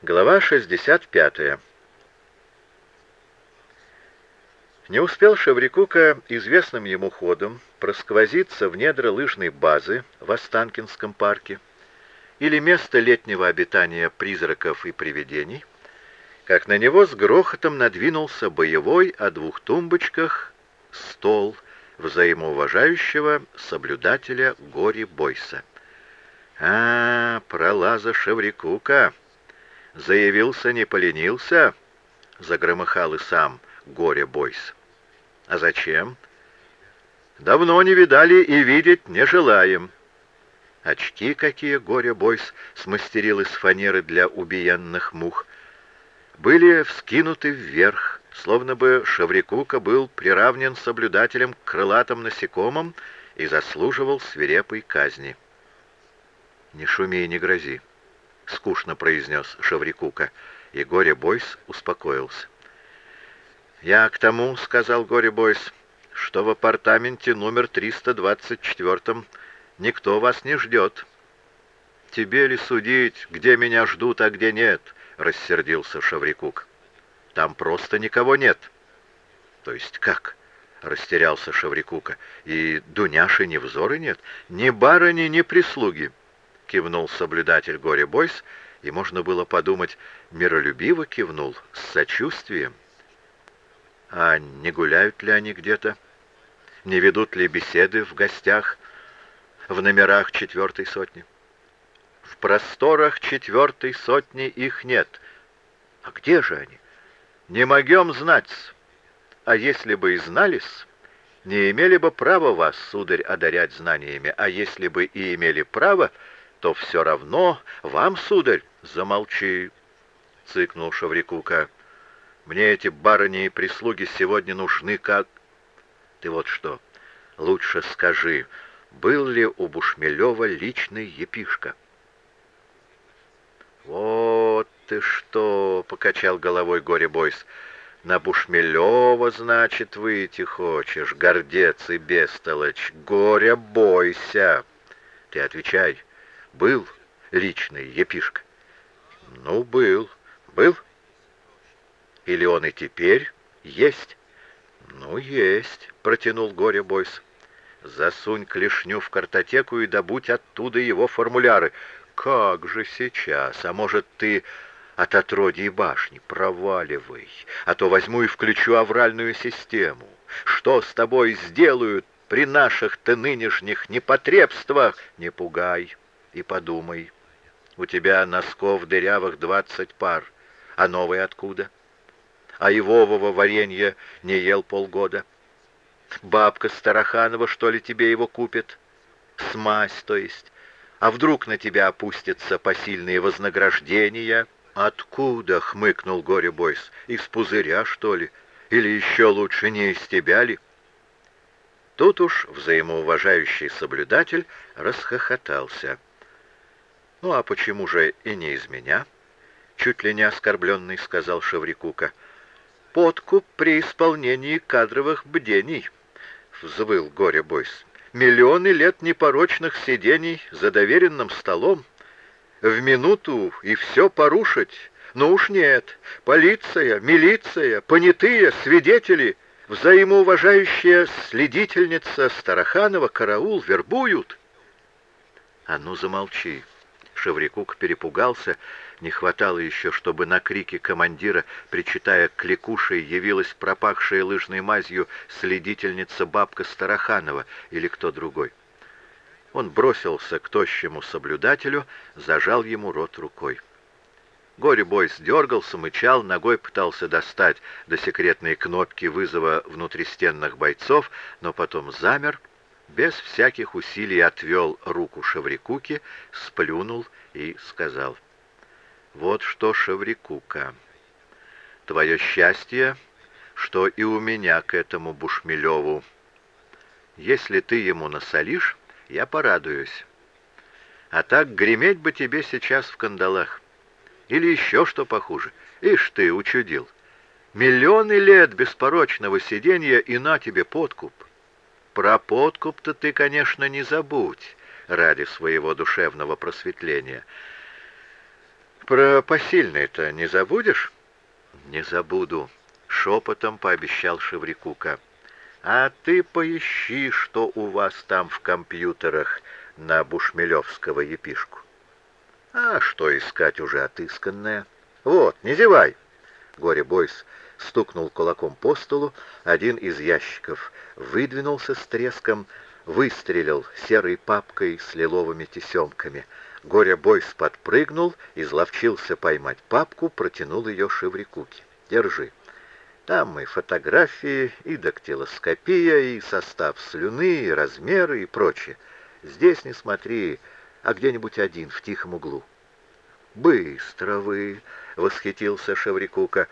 Глава 65. Не успел Шеврикука известным ему ходом просквозиться в недра лыжной базы в Останкинском парке или место летнего обитания призраков и привидений, как на него с грохотом надвинулся боевой о двух тумбочках стол взаимоуважающего соблюдателя Гори Бойса. «А, пролаза Шеврикука!» Заявился, не поленился, загромыхал и сам горе-бойс. А зачем? Давно не видали и видеть не желаем. Очки какие горе-бойс смастерил из фанеры для убиенных мух. Были вскинуты вверх, словно бы Шеврикука был приравнен соблюдателем к крылатым насекомым и заслуживал свирепой казни. «Не шуми и не грози», — скучно произнес Шаврикука, и Горе Бойс успокоился. «Я к тому, — сказал Горе Бойс, — что в апартаменте номер 324 никто вас не ждет». «Тебе ли судить, где меня ждут, а где нет?» — рассердился Шаврикук. «Там просто никого нет». «То есть как?» — растерялся Шаврикука. «И Дуняши ни взоры нет? Ни барыни, ни прислуги?» Кивнул соблюдатель горе Бойс, и можно было подумать, миролюбиво кивнул, с сочувствием. А не гуляют ли они где-то? Не ведут ли беседы в гостях в номерах четвертой сотни? В просторах четвертой сотни их нет. А где же они? Не могем знать. А если бы и знались, не имели бы права вас, сударь, одарять знаниями, а если бы и имели право, то все равно вам, сударь, замолчи, — цыкнул Шаврикука. Мне эти барыни и прислуги сегодня нужны как... Ты вот что, лучше скажи, был ли у Бушмелева личный епишка? Вот ты что, — покачал головой горе-бойс, — на Бушмелева, значит, выйти хочешь, гордец и бестолочь, горя бойся. Ты отвечай, был личный епишка? Ну, был. Был? Или он и теперь есть? Ну, есть, протянул горе Бойс. Засунь клешню в картотеку и добудь оттуда его формуляры. Как же сейчас? А может, ты от отродьей башни проваливай, а то возьму и включу авральную систему. Что с тобой сделают при наших-то нынешних непотребствах? Не пугай и подумай. У тебя носков дырявых двадцать пар, а новый откуда? А ивового варенья не ел полгода. Бабка Староханова, что ли, тебе его купит? Смазь, то есть. А вдруг на тебя опустятся посильные вознаграждения? Откуда, хмыкнул горе Бойс, из пузыря, что ли? Или еще лучше, не из тебя ли? Тут уж взаимоуважающий соблюдатель расхохотался. «Ну а почему же и не из меня?» Чуть ли не оскорбленный сказал Шеврикука. «Подкуп при исполнении кадровых бдений», — взвыл горе-бойс. «Миллионы лет непорочных сидений за доверенным столом. В минуту и все порушить. Ну уж нет. Полиция, милиция, понятые, свидетели, взаимоуважающая следительница Староханова, караул, вербуют». «А ну замолчи!» Шеврикук перепугался. Не хватало еще, чтобы на крики командира, причитая кликушей, явилась пропахшая лыжной мазью следительница бабка Староханова или кто другой. Он бросился к тощему соблюдателю, зажал ему рот рукой. Горе-бой сдергался, мычал, ногой пытался достать до секретной кнопки вызова внутристенных бойцов, но потом замер, без всяких усилий отвел руку Шеврикуке, сплюнул и сказал, «Вот что, Шеврикука, твое счастье, что и у меня к этому Бушмелеву. Если ты ему насолишь, я порадуюсь. А так греметь бы тебе сейчас в кандалах. Или еще что похуже. Ишь ты, учудил. Миллионы лет беспорочного сиденья и на тебе подкуп. Про подкуп-то ты, конечно, не забудь ради своего душевного просветления. про посильный-то не забудешь?» «Не забуду», — шепотом пообещал Шеврикука. «А ты поищи, что у вас там в компьютерах на Бушмелевского епишку». «А что искать уже отысканное?» «Вот, не зевай!» Горе Бойс стукнул кулаком по столу, один из ящиков выдвинулся с треском, выстрелил серой папкой с лиловыми тесемками. Горе Бойс подпрыгнул, изловчился поймать папку, протянул ее Шеврикуке. «Держи. Там и фотографии, и дактилоскопия, и состав слюны, и размеры, и прочее. Здесь не смотри, а где-нибудь один, в тихом углу». «Быстро вы!» — восхитился Шеврикука.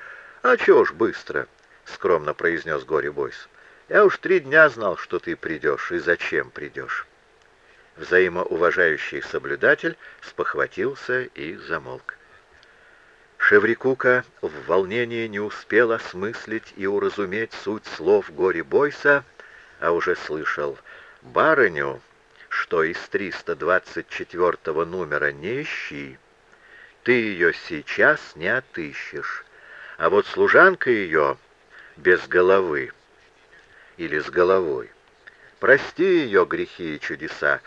«А чё ж быстро?» — скромно произнес Горе Бойс. «Я уж три дня знал, что ты придешь, и зачем придешь». Взаимоуважающий соблюдатель спохватился и замолк. Шеврикука в волнении не успел осмыслить и уразуметь суть слов Горе Бойса, а уже слышал «Барыню, что из 324 номера не ищи, ты ее сейчас не отыщешь, а вот служанка ее без головы или с головой, прости ее грехи и чудеса,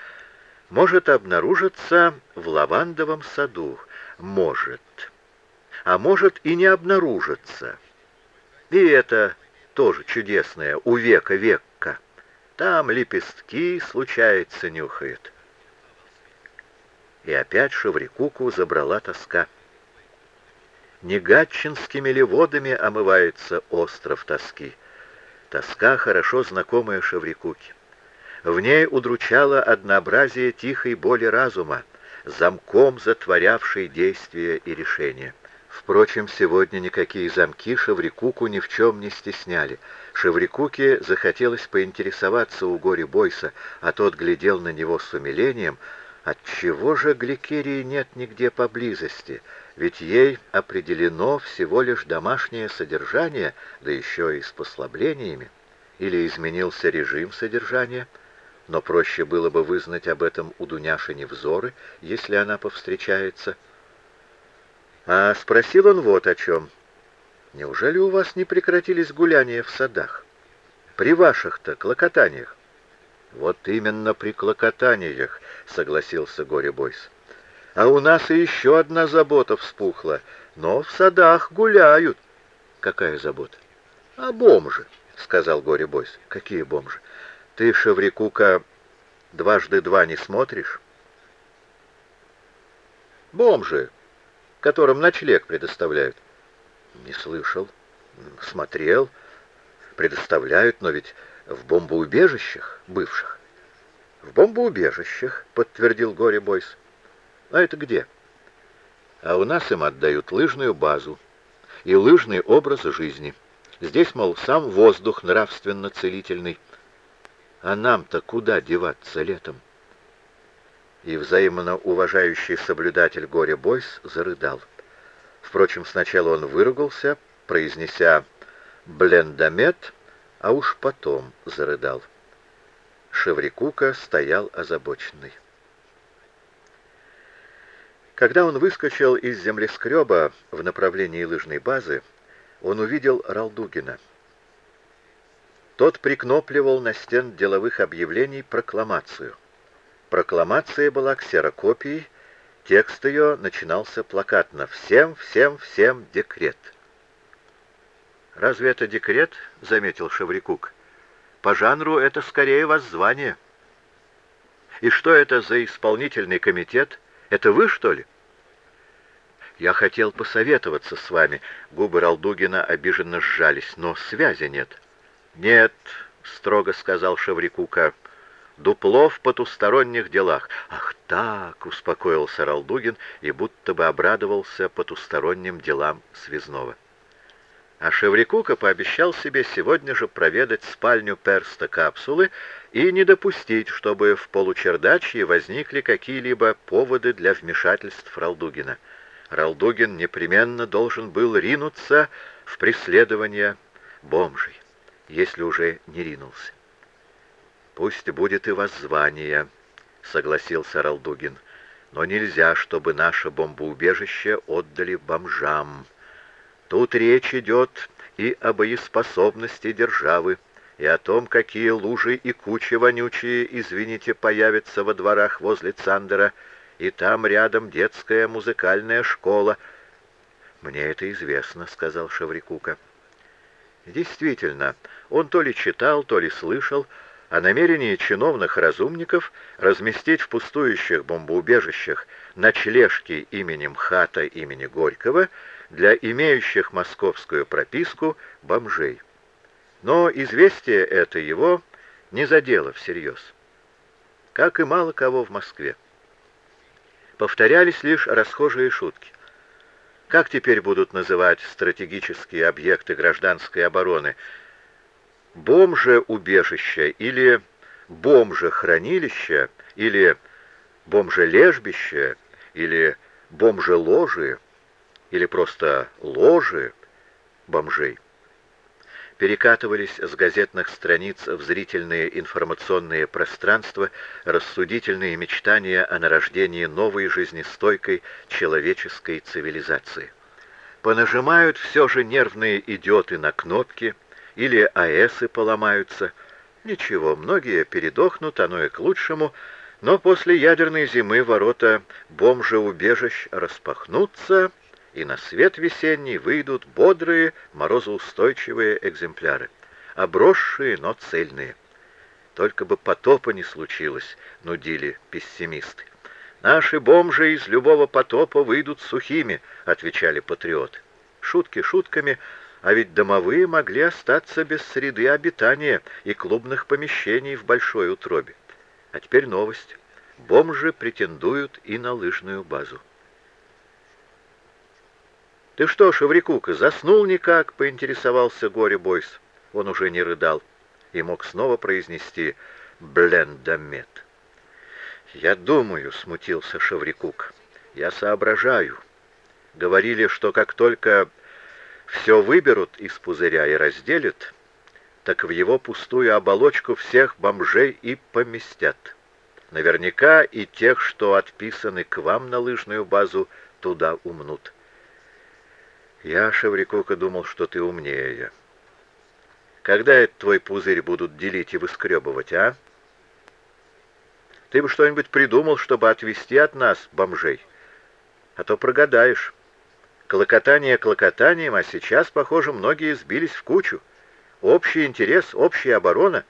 может обнаружиться в лавандовом саду, может, а может и не обнаружиться. И это тоже чудесное, у века векка. Там лепестки, случается, нюхает. И опять Шеврикуку забрала тоска. Не гатчинскими ли водами омывается остров тоски? Тоска, хорошо знакомая Шеврикуке. В ней удручало однообразие тихой боли разума, замком затворявшей действия и решения. Впрочем, сегодня никакие замки Шеврикуку ни в чем не стесняли. Шеврикуке захотелось поинтересоваться у Гори Бойса, а тот глядел на него с умилением, Отчего же Гликерии нет нигде поблизости? Ведь ей определено всего лишь домашнее содержание, да еще и с послаблениями. Или изменился режим содержания? Но проще было бы вызнать об этом у Дуняши невзоры, если она повстречается. А спросил он вот о чем. Неужели у вас не прекратились гуляния в садах? При ваших-то клокотаниях? «Вот именно при клокотаниях», — согласился Горе Бойс. «А у нас и еще одна забота вспухла, но в садах гуляют». «Какая забота?» «А бомжи», — сказал Горе Бойс. «Какие бомжи? Ты, Шеврикука, дважды два не смотришь?» «Бомжи, которым ночлег предоставляют». «Не слышал. Смотрел. Предоставляют, но ведь в бомбоубежищах бывших. В бомбоубежищах, подтвердил Горе Бойс. А это где? А у нас им отдают лыжную базу и лыжный образ жизни. Здесь, мол, сам воздух нравственно-целительный. А нам-то куда деваться летом? И взаимно уважающий соблюдатель Горе Бойс зарыдал. Впрочем, сначала он выругался, произнеся «блендомет», а уж потом зарыдал. Шеврикука стоял озабоченный. Когда он выскочил из землескреба в направлении лыжной базы, он увидел Ралдугина. Тот прикнопливал на стен деловых объявлений прокламацию. Прокламация была ксерокопией, текст ее начинался плакатно «Всем, всем, всем декрет». «Разве это декрет?» — заметил Шеврикук. «По жанру это скорее воззвание». «И что это за исполнительный комитет? Это вы, что ли?» «Я хотел посоветоваться с вами». Губы Ралдугина обиженно сжались, но связи нет. «Нет», — строго сказал Шеврикука, — «дупло в потусторонних делах». «Ах так!» — успокоился Ралдугин и будто бы обрадовался потусторонним делам связного. А Шеврикука пообещал себе сегодня же проведать спальню перста капсулы и не допустить, чтобы в получердачье возникли какие-либо поводы для вмешательств Ралдугина. Ралдугин непременно должен был ринуться в преследование бомжей, если уже не ринулся. «Пусть будет и воззвание», — согласился Ралдугин. но нельзя, чтобы наше бомбоубежище отдали бомжам. Тут речь идет и о боеспособности державы, и о том, какие лужи и кучи вонючие, извините, появятся во дворах возле Цандера, и там рядом детская музыкальная школа. «Мне это известно», — сказал Шаврикука. Действительно, он то ли читал, то ли слышал о намерении чиновных разумников разместить в пустующих бомбоубежищах ночлежки именем Хата имени Горького для имеющих московскую прописку бомжей. Но известие это его не задело всерьез, как и мало кого в Москве. Повторялись лишь расхожие шутки. Как теперь будут называть стратегические объекты гражданской обороны? Бомже-убежище или бомже-хранилище или бомже-лежбище или бомже-ложи или просто ложи бомжей? перекатывались с газетных страниц в зрительные информационные пространства рассудительные мечтания о нарождении новой жизнестойкой человеческой цивилизации. Понажимают все же нервные идиоты на кнопки, или АЭСы поломаются. Ничего, многие передохнут, оно и к лучшему, но после ядерной зимы ворота бомжеубежищ распахнутся, и на свет весенний выйдут бодрые, морозоустойчивые экземпляры, обросшие, но цельные. Только бы потопа не случилось, нудили пессимисты. «Наши бомжи из любого потопа выйдут сухими», — отвечали патриоты. Шутки шутками, а ведь домовые могли остаться без среды обитания и клубных помещений в большой утробе. А теперь новость. Бомжи претендуют и на лыжную базу. «Ты что, Шеврикука, заснул никак?» — поинтересовался горе-бойс. Он уже не рыдал и мог снова произнести «блендомет». «Я думаю», — смутился Шеврикук, — «я соображаю. Говорили, что как только все выберут из пузыря и разделят, так в его пустую оболочку всех бомжей и поместят. Наверняка и тех, что отписаны к вам на лыжную базу, туда умнут». Я, Шеврикука, думал, что ты умнее. Когда этот твой пузырь будут делить и выскребывать, а? Ты бы что-нибудь придумал, чтобы отвести от нас бомжей. А то прогадаешь. Клокотание клокотанием, а сейчас, похоже, многие сбились в кучу. Общий интерес, общая оборона.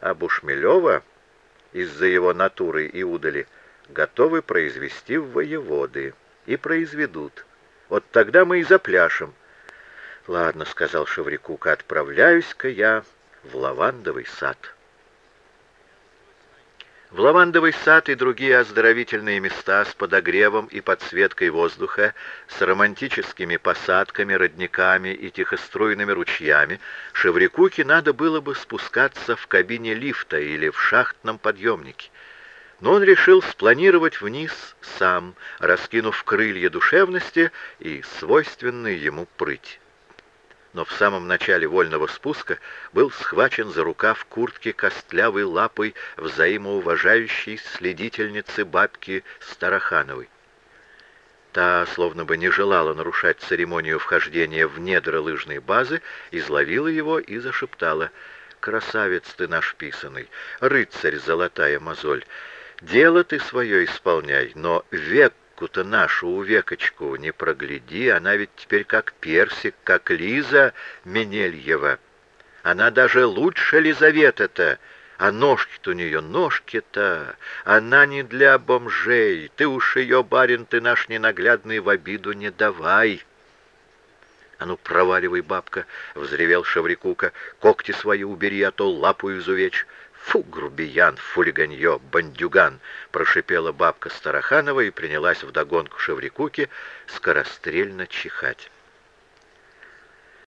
А Бушмелева из-за его натуры и удали готовы произвести в воеводы. И произведут. Вот тогда мы и запляшем. Ладно, сказал Шеврикука, отправляюсь-ка я в лавандовый сад. В лавандовый сад и другие оздоровительные места с подогревом и подсветкой воздуха, с романтическими посадками, родниками и тихоструйными ручьями, Шеврикуке надо было бы спускаться в кабине лифта или в шахтном подъемнике но он решил спланировать вниз сам, раскинув крылья душевности и свойственной ему прыть. Но в самом начале вольного спуска был схвачен за рукав куртки костлявой лапой взаимоуважающей следительницы бабки Старохановой. Та, словно бы не желала нарушать церемонию вхождения в недра лыжной базы, изловила его и зашептала «Красавец ты наш писаный, рыцарь золотая мозоль, Дело ты свое исполняй, но векку-то нашу увекочку не прогляди, она ведь теперь как персик, как Лиза Менельева. Она даже лучше Лизавета-то, а ножки-то у нее, ножки-то, она не для бомжей. Ты уж ее, барин, ты наш ненаглядный, в обиду не давай. «А ну, проваливай, бабка!» — взревел Шаврикука. «Когти свои убери, а то лапу изувечь!» «Фу, грубиян, фулиганье, бандюган!» — прошипела бабка Староханова и принялась вдогонку Шеврикуке скорострельно чихать.